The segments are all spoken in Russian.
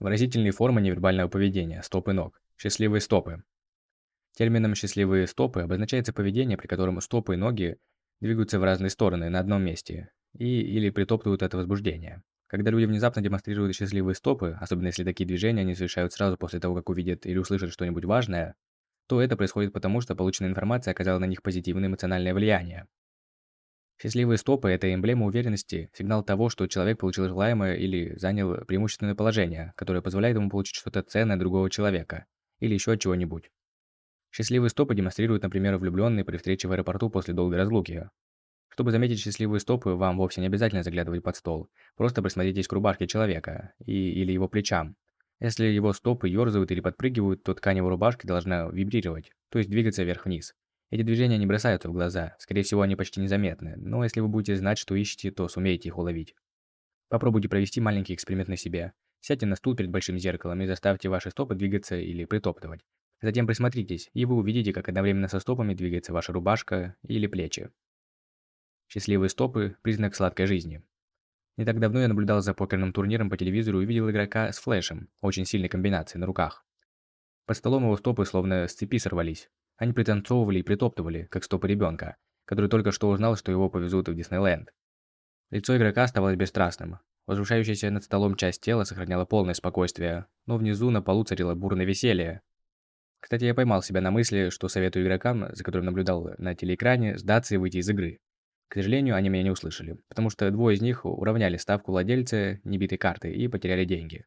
Выразительные формы невербального поведения, стопы ног, счастливые стопы. Термином «счастливые стопы» обозначается поведение, при котором стопы и ноги двигаются в разные стороны на одном месте и или притоптывают это возбуждение. Когда люди внезапно демонстрируют счастливые стопы, особенно если такие движения они совершают сразу после того, как увидят или услышат что-нибудь важное, то это происходит потому, что полученная информация оказала на них позитивное эмоциональное влияние. Счастливые стопы – это эмблема уверенности, сигнал того, что человек получил желаемое или занял преимущественное положение, которое позволяет ему получить что-то ценное другого человека или еще от чего-нибудь. Счастливые стопы демонстрируют, например, влюбленные при встрече в аэропорту после долгой разлуки. Чтобы заметить счастливые стопы, вам вовсе не обязательно заглядывать под стол. Просто присмотритесь к рубашке человека и, или его плечам. Если его стопы ёрзают или подпрыгивают, то ткань его рубашки должна вибрировать, то есть двигаться вверх-вниз. Эти движения не бросаются в глаза, скорее всего, они почти незаметны, но если вы будете знать, что ищете, то сумеете их уловить. Попробуйте провести маленький эксперимент на себе. Сядьте на стул перед большим зеркалом и заставьте ваши стопы двигаться или притоптывать. Затем присмотритесь, и вы увидите, как одновременно со стопами двигается ваша рубашка или плечи. Счастливые стопы – признак сладкой жизни. Не так давно я наблюдал за покерным турниром по телевизору и увидел игрока с флешем, очень сильной комбинацией, на руках. Под столом его стопы словно с цепи сорвались. Они пританцовывали и притоптывали, как стопы ребенка, который только что узнал, что его повезут в Диснейленд. Лицо игрока оставалось бесстрастным. Возвышающаяся над столом часть тела сохраняла полное спокойствие, но внизу на полу царило бурное веселье. Кстати, я поймал себя на мысли, что советую игрокам, за которым наблюдал на телеэкране, сдаться и выйти из игры. К сожалению, они меня не услышали, потому что двое из них уравняли ставку владельца небитой карты и потеряли деньги.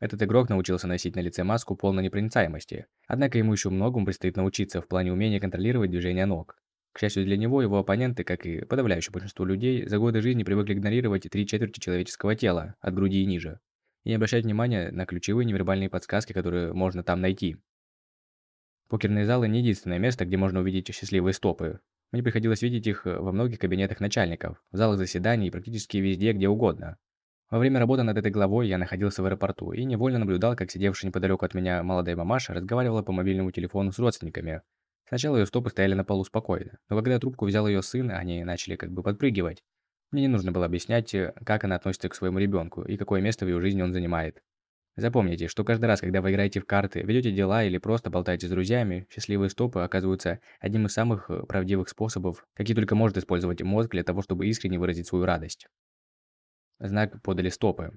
Этот игрок научился носить на лице маску полной непроницаемости, однако ему еще многому предстоит научиться в плане умения контролировать движения ног. К счастью для него, его оппоненты, как и подавляющее большинство людей, за годы жизни привыкли игнорировать три четверти человеческого тела, от груди и ниже, и не обращать внимания на ключевые невербальные подсказки, которые можно там найти. Покерные залы не единственное место, где можно увидеть счастливые стопы. Мне приходилось видеть их во многих кабинетах начальников, в залах заседаний и практически везде, где угодно. Во время работы над этой главой я находился в аэропорту и невольно наблюдал, как сидевшая неподалеку от меня молодая мамаша разговаривала по мобильному телефону с родственниками. Сначала ее стопы стояли на полу спокойно, но когда трубку взял ее сын, они начали как бы подпрыгивать. Мне не нужно было объяснять, как она относится к своему ребенку и какое место в ее жизни он занимает. Запомните, что каждый раз, когда вы играете в карты, ведете дела или просто болтаете с друзьями, счастливые стопы оказываются одним из самых правдивых способов, какие только может использовать мозг для того, чтобы искренне выразить свою радость. Знак подали стопы.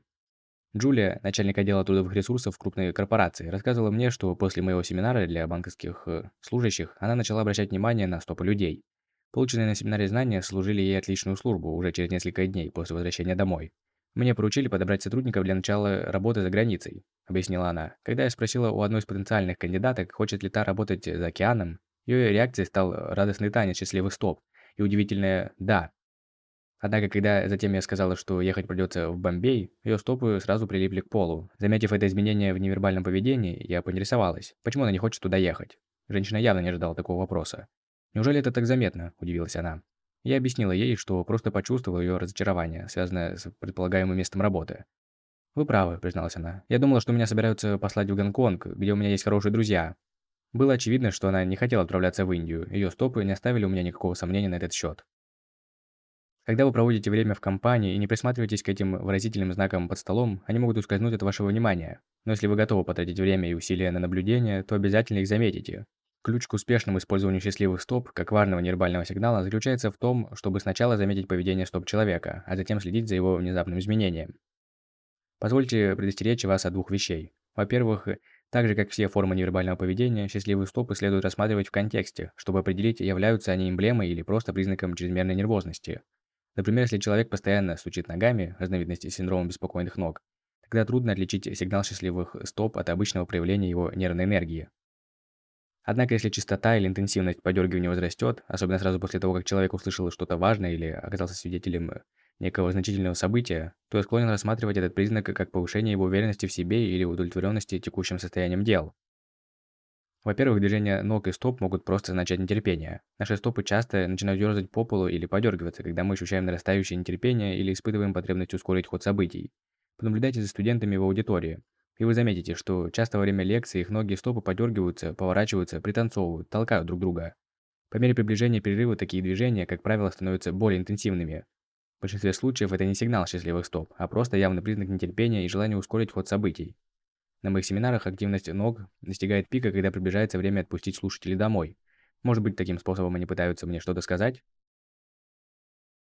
Джулия, начальник отдела трудовых ресурсов крупной корпорации, рассказывала мне, что после моего семинара для банковских э, служащих она начала обращать внимание на стопы людей. Полученные на семинаре знания служили ей отличную службу уже через несколько дней после возвращения домой. «Мне поручили подобрать сотрудников для начала работы за границей», – объяснила она. Когда я спросила у одной из потенциальных кандидаток, хочет ли та работать за океаном, ее реакцией стал радостный танец счастливых стоп и удивительное «да». Однако, когда затем я сказала, что ехать придется в Бомбей, ее стопы сразу прилипли к полу. Заметив это изменение в невербальном поведении, я поинтересовалась, почему она не хочет туда ехать. Женщина явно не ожидала такого вопроса. «Неужели это так заметно?» – удивилась она. Я объяснила ей, что просто почувствовала ее разочарование, связанное с предполагаемым местом работы. «Вы правы», – призналась она. «Я думала, что меня собираются послать в Гонконг, где у меня есть хорошие друзья». Было очевидно, что она не хотела отправляться в Индию, ее стопы не оставили у меня никакого сомнения на этот счет. Когда вы проводите время в компании и не присматриваетесь к этим выразительным знакам под столом, они могут ускользнуть от вашего внимания. Но если вы готовы потратить время и усилия на наблюдение, то обязательно их заметите. Ключ к успешному использованию счастливых стоп, как важного невербального сигнала, заключается в том, чтобы сначала заметить поведение стоп-человека, а затем следить за его внезапным изменением. Позвольте предостеречь вас от двух вещей. Во-первых, так же как все формы невербального поведения, счастливые стопы следует рассматривать в контексте, чтобы определить, являются они эмблемой или просто признаком чрезмерной нервозности. Например, если человек постоянно стучит ногами, разновидности синдрома беспокойных ног, тогда трудно отличить сигнал счастливых стоп от обычного проявления его нервной энергии. Однако, если частота или интенсивность подергивания возрастет, особенно сразу после того, как человек услышал что-то важное или оказался свидетелем некого значительного события, то я склонен рассматривать этот признак как повышение его уверенности в себе или удовлетворенности текущим состоянием дел. Во-первых, движения ног и стоп могут просто означать нетерпение. Наши стопы часто начинают ерзать по полу или подергиваться, когда мы ощущаем нарастающее нетерпение или испытываем потребность ускорить ход событий. Понаблюдайте за студентами в аудитории, и вы заметите, что часто во время лекции их ноги и стопы подергиваются, поворачиваются, пританцовывают, толкают друг друга. По мере приближения перерыва такие движения, как правило, становятся более интенсивными. В большинстве случаев это не сигнал счастливых стоп, а просто явный признак нетерпения и желания ускорить ход событий. На моих семинарах активность ног достигает пика, когда приближается время отпустить слушателей домой. Может быть, таким способом они пытаются мне что-то сказать?